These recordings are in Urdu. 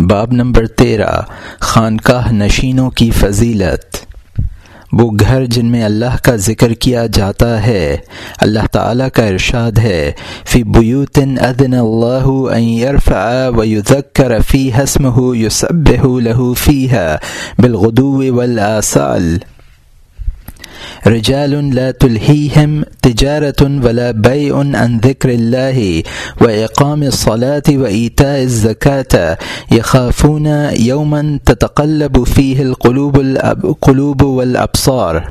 باب نمبر تیرہ، خانقاہ نشینوں کی فضیلت۔ وہ گھر جن میں اللہ کا ذکر کیا جاتا ہے، اللہ تعالیٰ کا ارشاد ہے، فی بیوتن ادن اللہ ان يرفع ويذكر فيها اسمه يسبح لہو فیہا بالغدو والآصال۔ رجال لا تلهيهم، تجارة ولا بيع عن ذكر الله وإقام الصلاة وإيتاء الزكاة. يخافون يوما تتقلب فيه القلوب والأبصار.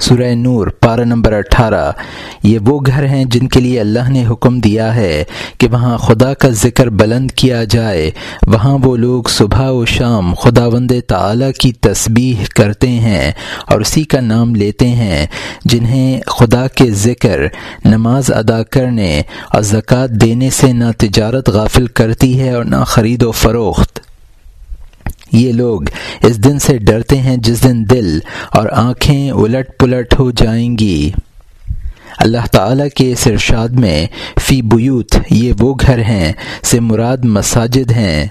سورہ نور، پارہ نمبر اٹھارہ۔ یہ وہ گھر ہیں جن کے لیے اللہ نے حکم دیا ہے کہ وہاں خدا کا ذکر بلند کیا جائے۔ وہاں وہ لوگ صبح و شام خدا وند تعلیٰ کی تسبیح کرتے ہیں اور اسی کا نام لیتے ہیں، جنہیں خدا کے ذکر، نماز ادا کرنے اور زکوٰۃ دینے سے نہ تجارت غافل کرتی ہے اور نہ خرید و فروخت۔ یہ لوگ اس دن سے ڈرتے ہیں جس دن دل اور آنکھیں الٹ پلٹ ہو جائیں گی۔ اللہ تعالیٰ کے اس ارشاد میں فی بیوت یہ وہ گھر ہیں سے مراد مساجد ہیں۔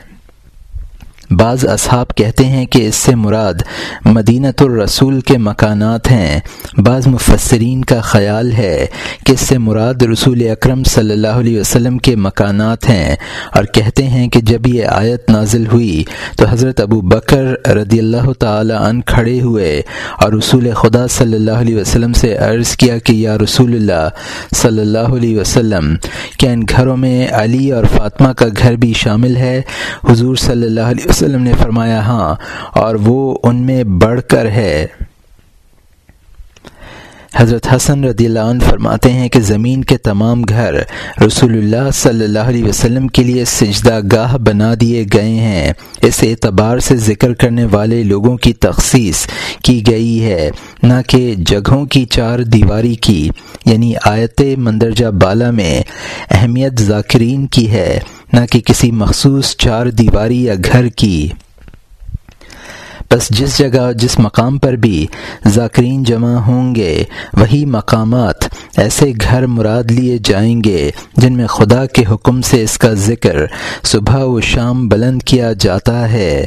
بعض اصحاب کہتے ہیں کہ اس سے مراد مدینت الرسول کے مکانات ہیں۔ بعض مفسرین کا خیال ہے کہ اس سے مراد رسول اکرم صلی اللہ علیہ وسلم کے مکانات ہیں اور کہتے ہیں کہ جب یہ آیت نازل ہوئی تو حضرت ابو بکر رضی اللہ تعالی عنہ کھڑے ہوئے اور رسول خدا صلی اللہ علیہ وسلم سے عرض کیا کہ یا رسول اللہ صلی اللہ علیہ وسلم، کیا ان گھروں میں علی اور فاطمہ کا گھر بھی شامل ہے؟ حضور صلی اللہ علیہ وسلم وسلم نے فرمایا ہاں اور وہ ان میں بڑھ کر ہے۔ حضرت حسن رضی اللہ عنہ فرماتے ہیں کہ زمین کے تمام گھر رسول اللہ صلی اللہ علیہ وسلم کے لیے سجدہ گاہ بنا دیے گئے ہیں۔ اس اعتبار سے ذکر کرنے والے لوگوں کی تخصیص کی گئی ہے، نہ کہ جگہوں کی چار دیواری کی۔ یعنی آیت مندرجہ بالا میں اہمیت ذاکرین کی ہے، نہ کہ کسی مخصوص چار دیواری یا گھر کی۔ بس جس جگہ جس مقام پر بھی ذاکرین جمع ہوں گے، وہی مقامات ایسے گھر مراد لیے جائیں گے جن میں خدا کے حکم سے اس کا ذکر صبح و شام بلند کیا جاتا ہے۔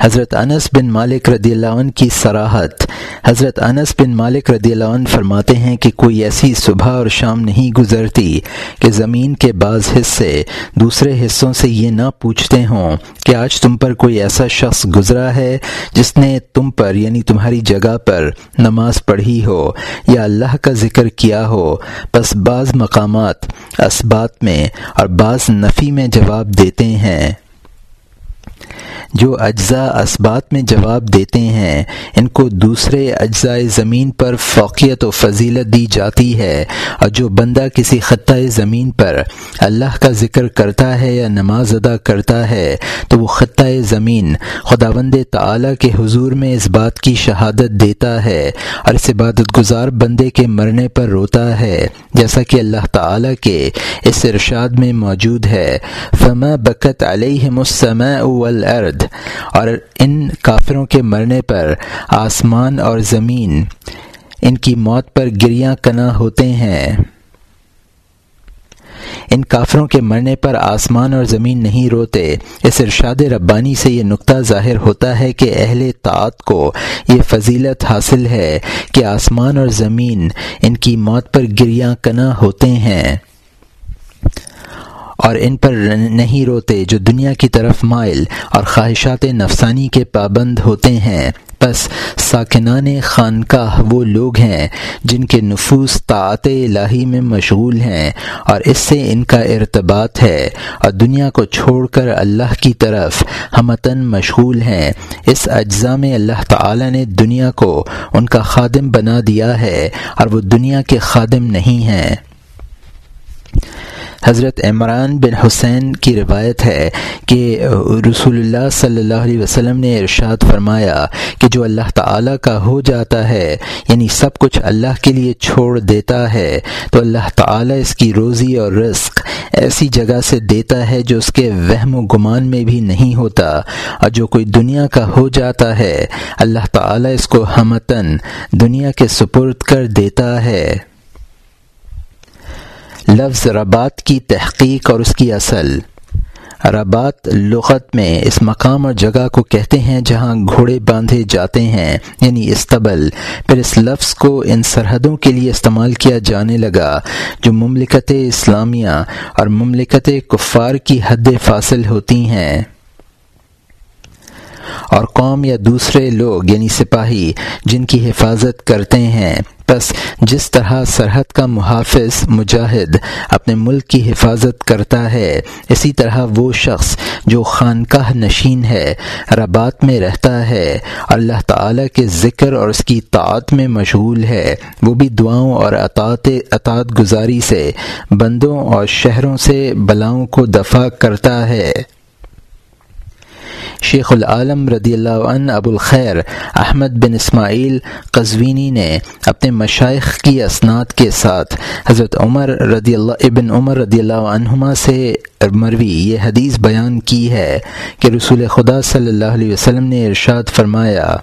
حضرت انس بن مالک رضی اللہ عنہ کی سراحت حضرت انس بن مالک رضی اللہ عنہ فرماتے ہیں کہ کوئی ایسی صبح اور شام نہیں گزرتی کہ زمین کے بعض حصے دوسرے حصوں سے یہ نہ پوچھتے ہوں کہ آج تم پر کوئی ایسا شخص گزرا ہے جس نے تم پر یعنی تمہاری جگہ پر نماز پڑھی ہو یا اللہ کا ذکر کیا ہو۔ بس بعض مقامات اسبات میں اور بعض نفی میں جواب دیتے ہیں۔ جو اجزاء اسبات میں جواب دیتے ہیں، ان کو دوسرے اجزاء زمین پر فوقیت و فضیلت دی جاتی ہے۔ اور جو بندہ کسی خطۂ زمین پر اللہ کا ذکر کرتا ہے یا نماز ادا کرتا ہے، تو وہ خطۂ زمین خداوند تعالی کے حضور میں اس بات کی شہادت دیتا ہے۔ اور اس عبادت گزار بندے کے مرنے پر روتا ہے، جیسا کہ اللہ تعالی کے اس ارشاد میں موجود ہے۔ فما بکت علیہم السماء والارض اور ان کافروں کے مرنے پر آسمان اور زمین ان کی موت پر گریاں کنا ہوتے ہیں۔ ان کافروں کے مرنے پر آسمان اور زمین نہیں روتے۔ اس ارشاد ربانی سے یہ نقطہ ظاہر ہوتا ہے کہ اہل طاعت کو یہ فضیلت حاصل ہے کہ آسمان اور زمین ان کی موت پر گریاں کنا ہوتے ہیں۔ اور ان پر نہیں روتے جو دنیا کی طرف مائل اور خواہشات نفسانی کے پابند ہوتے ہیں۔ بس ساکنان خانقاہ وہ لوگ ہیں جن کے نفوس طاعت الہی میں مشغول ہیں اور اس سے ان کا ارتباط ہے اور دنیا کو چھوڑ کر اللہ کی طرف ہمتن مشغول ہیں۔ اس اجزاء میں اللہ تعالی نے دنیا کو ان کا خادم بنا دیا ہے اور وہ دنیا کے خادم نہیں ہیں۔ حضرت عمران بن حسین کی روایت ہے کہ رسول اللہ صلی اللہ علیہ وسلم نے ارشاد فرمایا کہ جو اللہ تعالیٰ کا ہو جاتا ہے یعنی سب کچھ اللہ کے لیے چھوڑ دیتا ہے، تو اللہ تعالیٰ اس کی روزی اور رزق ایسی جگہ سے دیتا ہے جو اس کے وہم و گمان میں بھی نہیں ہوتا۔ اور جو کوئی دنیا کا ہو جاتا ہے، اللہ تعالیٰ اس کو ہمتن دنیا کے سپرد کر دیتا ہے۔ لفظ ربات کی تحقیق اور اس کی اصل۔ ربات لغت میں اس مقام اور جگہ کو کہتے ہیں جہاں گھوڑے باندھے جاتے ہیں یعنی استبل۔ پھر اس لفظ کو ان سرحدوں کے لیے استعمال کیا جانے لگا، جو مملکت اسلامیہ اور مملکت کفار کی حد فاصل ہوتی ہیں۔ اور قوم یا دوسرے لوگ یعنی سپاہی جن کی حفاظت کرتے ہیں۔ بس جس طرح سرحد کا محافظ مجاہد اپنے ملک کی حفاظت کرتا ہے، اسی طرح وہ شخص جو خانقاہ نشین ہے ربات میں رہتا ہے، اللہ تعالی کے ذکر اور اس کی طاعت میں مشغول ہے۔ وہ بھی دعاؤں اور اطاعت اطاعت گزاری سے، بندوں اور شہروں سے بلاؤں کو دفع کرتا ہے۔ شیخ العالم رضی اللہ عنہ ابو الخیر احمد بن اسماعیل قزوینی نے اپنے مشائق کی اسناد کے ساتھ حضرت عمر رضی اللہ ابن عمر رضی اللہ عنہما سے مروی یہ حدیث بیان کی ہے کہ رسول خدا صلی اللہ علیہ وسلم نے ارشاد فرمایا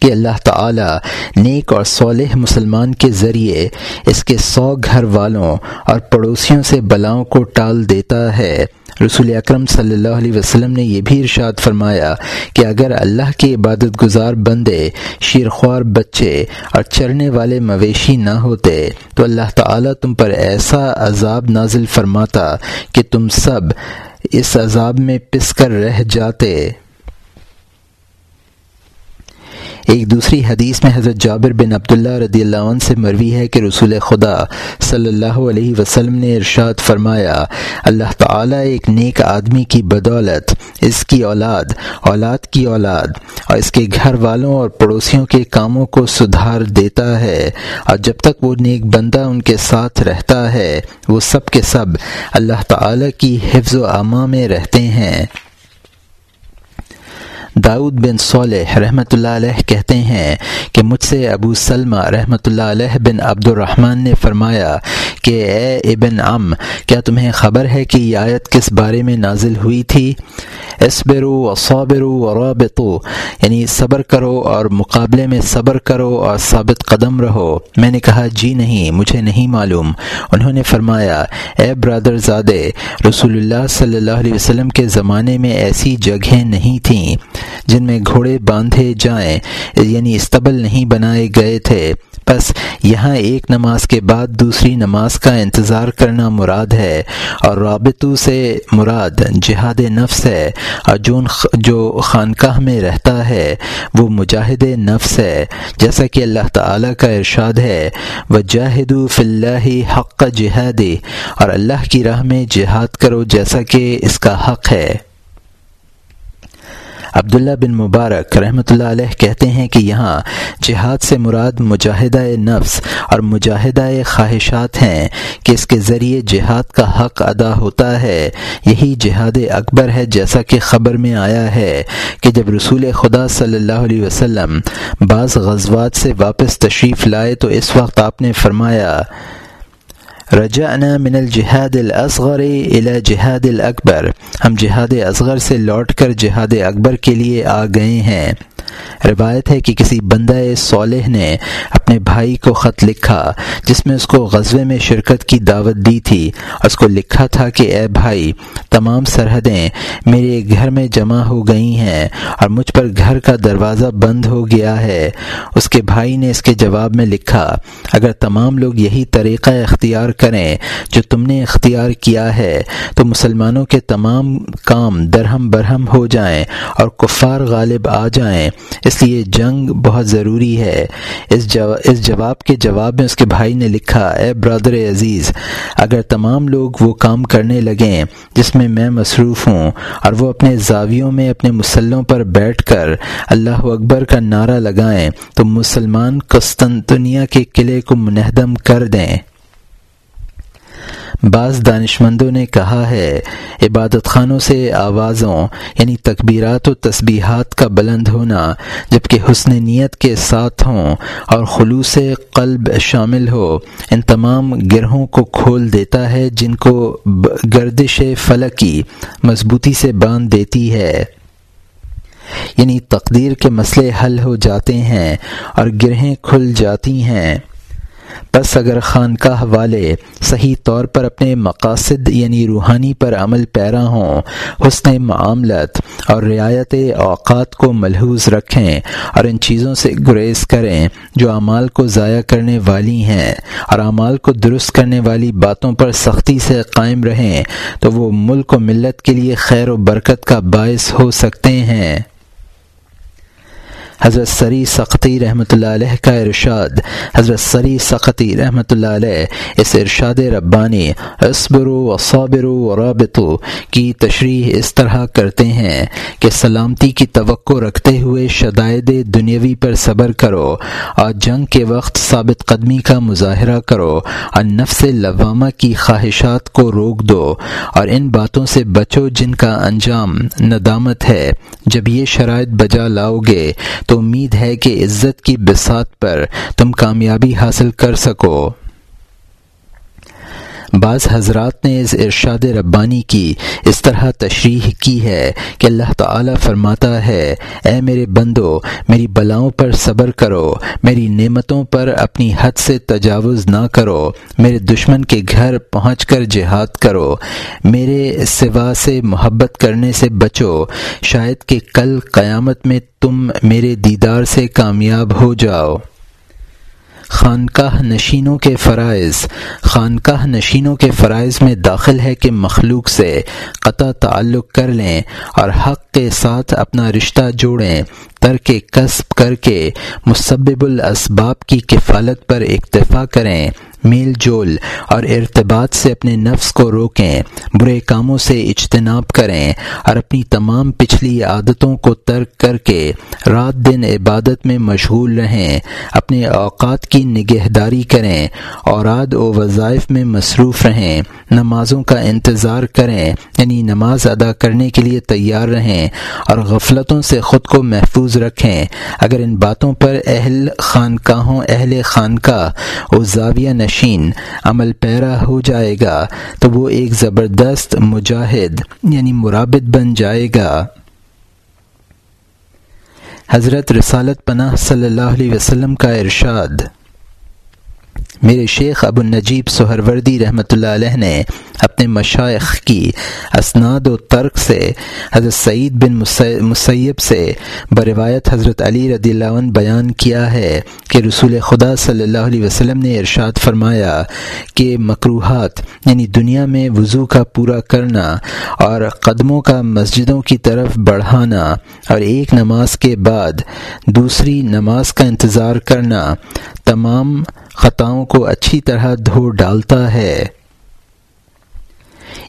کہ اللہ تعالی نیک اور صالح مسلمان کے ذریعے اس کے سو گھر والوں اور پڑوسیوں سے بلاؤں کو ٹال دیتا ہے۔ رسول اکرم صلی اللہ علیہ وسلم نے یہ بھی ارشاد فرمایا کہ اگر اللہ کے عبادت گزار بندے، شیرخوار بچے اور چرنے والے مویشی نہ ہوتے، تو اللہ تعالیٰ تم پر ایسا عذاب نازل فرماتا کہ تم سب اس عذاب میں پس کر رہ جاتے۔ ایک دوسری حدیث میں حضرت جابر بن عبداللہ رضی اللہ عنہ سے مروی ہے کہ رسول خدا صلی اللہ علیہ وسلم نے ارشاد فرمایا، اللہ تعالیٰ ایک نیک آدمی کی بدولت، اس کی اولاد اولاد کی اولاد، اور اس کے گھر والوں اور پڑوسیوں کے کاموں کو سدھار دیتا ہے، اور جب تک وہ نیک بندہ ان کے ساتھ رہتا ہے، وہ سب کے سب اللہ تعالیٰ کی حفظ و اما میں رہتے ہیں۔ داؤد بن صالح رحمۃ اللہ علیہ کہتے ہیں کہ مجھ سے ابو سلمہ رحمۃ اللہ علیہ بن عبد الرحمن نے فرمایا کہ اے ابن ام کیا تمہیں خبر ہے کہ یہ آیت کس بارے میں نازل ہوئی تھی؟ اسبرو و صابرو و رابطو یعنی صبر کرو اور مقابلے میں صبر کرو اور ثابت قدم رہو۔ میں نے کہا جی نہیں، مجھے نہیں معلوم۔ انہوں نے فرمایا، اے برادر زادے، رسول اللہ صلی اللہ علیہ وسلم کے زمانے میں ایسی جگہیں نہیں تھیں۔ جن میں گھوڑے باندھے جائیں یعنی استبل نہیں بنائے گئے تھے۔ بس یہاں ایک نماز کے بعد دوسری نماز کا انتظار کرنا مراد ہے اور رابطو سے مراد جہاد نفس ہے۔ اور جو خانقاہ میں رہتا ہے، وہ مجاہد نفس ہے۔ جیسا کہ اللہ تعالیٰ کا ارشاد ہے وہ جاہد فلّہ حق جہاد اور اللہ کی راہ میں جہاد کرو جیسا کہ اس کا حق ہے۔ عبداللہ بن مبارک رحمۃ اللہ علیہ کہتے ہیں کہ یہاں جہاد سے مراد مجاہدہ نفس اور مجاہدہ خواہشات ہیں کہ اس کے ذریعے جہاد کا حق ادا ہوتا ہے۔ یہی جہاد اکبر ہے، جیسا کہ خبر میں آیا ہے کہ جب رسول خدا صلی اللہ علیہ وسلم بعض غزوات سے واپس تشریف لائے تو اس وقت آپ نے فرمایا رجعنا من الجہاد الاصغر الى جہاد الاکبر ہم جہاد اصغر سے لوٹ کر جہاد اکبر کے لیے آ گئے ہیں۔ روایت ہے کہ کسی بندہ صالح نے اپنے بھائی کو خط لکھا، جس میں اس کو غزوے میں شرکت کی دعوت دی تھی اس کو لکھا تھا کہ، اے بھائی، تمام سرحدیں میرے گھر میں جمع ہو گئی ہیں، اور مجھ پر گھر کا دروازہ بند ہو گیا ہے۔ اس کے بھائی نے اس کے جواب میں لکھا، اگر تمام لوگ یہی طریقہ اختیار کریں جو تم نے اختیار کیا ہے، تو مسلمانوں کے تمام کام درہم برہم ہو جائیں اور کفار غالب آ جائیں۔ اس لیے جنگ بہت ضروری ہے۔ اس جواب اس جواب کے جواب میں اس کے بھائی نے لکھا، اے برادر عزیز، اگر تمام لوگ وہ کام کرنے لگیں جس میں میں مصروف ہوں اور وہ اپنے زاویوں میں اپنے مسلوں پر بیٹھ کر اللہ اکبر کا نعرہ لگائیں، تو مسلمان قسطنطنیہ کے قلعے کو منہدم کر دیں۔ بعض دانشمندوں نے کہا ہے، عبادت خانوں سے آوازوں یعنی تکبیرات و تسبیحات کا بلند ہونا، جبکہ حسن نیت کے ساتھ ہوں اور خلوص قلب شامل ہو، ان تمام گرہوں کو کھول دیتا ہے جن کو گردش فلکی مضبوطی سے باندھ دیتی ہے۔ یعنی تقدیر کے مسئلے حل ہو جاتے ہیں اور گرہیں کھل جاتی ہیں۔ بس اگر خانقاہ والے صحیح طور پر اپنے مقاصد یعنی روحانی پر عمل پیرا ہوں، حسن معاملت اور رعایت اوقات کو ملحوظ رکھیں اور ان چیزوں سے گریز کریں جو اعمال کو ضائع کرنے والی ہیں اور اعمال کو درست کرنے والی باتوں پر سختی سے قائم رہیں، تو وہ ملک و ملت کے لیے خیر و برکت کا باعث ہو سکتے ہیں۔ حضرت سری سختی رحمۃ اللہ علیہ کا ارشاد۔ حضرت سری سختی رحمۃ اللہ علیہ اس ارشاد ربانی اسبر و صابر و رابطو کی تشریح اس طرح کرتے ہیں کہ سلامتی کی توقع رکھتے ہوئے شدائد دنیاوی پر صبر کرو اور جنگ کے وقت ثابت قدمی کا مظاہرہ کرو اور نفس لوامہ کی خواہشات کو روک دو اور ان باتوں سے بچو جن کا انجام ندامت ہے۔ جب یہ شرائط بجا لاؤ گے تو امید ہے کہ عزت کی بسات پر تم کامیابی حاصل کر سکو۔ بعض حضرات نے اس ارشاد ربانی کی اس طرح تشریح کی ہے کہ اللہ تعالی فرماتا ہے، اے میرے بندو، میری بلاؤں پر صبر کرو، میری نعمتوں پر اپنی حد سے تجاوز نہ کرو، میرے دشمن کے گھر پہنچ کر جہاد کرو، میرے سوا سے محبت کرنے سے بچو، شاید کہ کل قیامت میں تم میرے دیدار سے کامیاب ہو جاؤ۔ خانقاہ نشینوں کے فرائض، خانقاہ نشینوں کے فرائض میں داخل ہے کہ مخلوق سے قطع تعلق کر لیں اور حق کے ساتھ اپنا رشتہ جوڑیں، ترک کسب کر کے مسبب الاسباب کی کفالت پر اکتفا کریں۔ میل جول اور ارتباط سے اپنے نفس کو روکیں، برے کاموں سے اجتناب کریں اور اپنی تمام پچھلی عادتوں کو ترک کر کے رات دن عبادت میں مشغول رہیں، اپنے اوقات کی نگہداری کریں، اوراد و وظائف میں مصروف رہیں، نمازوں کا انتظار کریں یعنی نماز ادا کرنے کے لیے تیار رہیں اور غفلتوں سے خود کو محفوظ رکھیں۔ اگر ان باتوں پر اہل خانقاہوں، اہل خانقاہ و زاویہ نشین عمل پیرا ہو جائے گا، تو وہ ایک زبردست مجاہد یعنی مرابط بن جائے گا۔ حضرت رسالت پناہ صلی اللہ علیہ وسلم کا ارشاد۔ میرے شیخ ابو النجیب سہروردی رحمۃ اللہ علیہ نے اپنے مشائق کی اسناد و ترک سے حضرت سعید بن مسیب سے بروایت حضرت علی رضی اللہ عنہ بیان کیا ہے کہ رسول خدا صلی اللہ علیہ وسلم نے ارشاد فرمایا کہ مقروحات یعنی دنیا میں وضو کا پورا کرنا اور قدموں کا مسجدوں کی طرف بڑھانا اور ایک نماز کے بعد دوسری نماز کا انتظار کرنا تمام خطاؤں کو اچھی طرح دھو ڈالتا ہے۔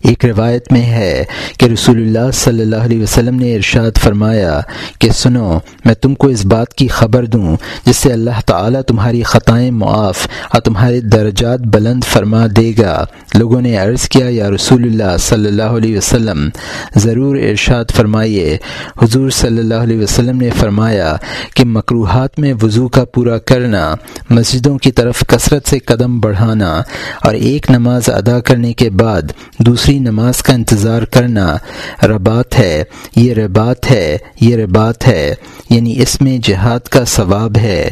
ایک روایت میں ہے کہ رسول اللہ صلی اللہ علیہ وسلم نے ارشاد فرمایا کہ سنو، میں تم کو اس بات کی خبر دوں جس سے اللہ تعالیٰ تمہاری خطائیں معاف اور تمہارے درجات بلند فرما دے گا۔ لوگوں نے عرض کیا، یا رسول اللہ صلی اللہ علیہ وسلم، ضرور ارشاد فرمائیے۔ حضور صلی اللہ علیہ وسلم نے فرمایا کہ مقروحات میں وضو کا پورا کرنا، مسجدوں کی طرف کثرت سے قدم بڑھانا اور ایک نماز ادا کرنے کے بعد دوسری نماز کا انتظار کرنا ربات ہے۔ یہ ربات ہے، یہ ربات ہے۔ یعنی اس میں جہاد کا ثواب ہے۔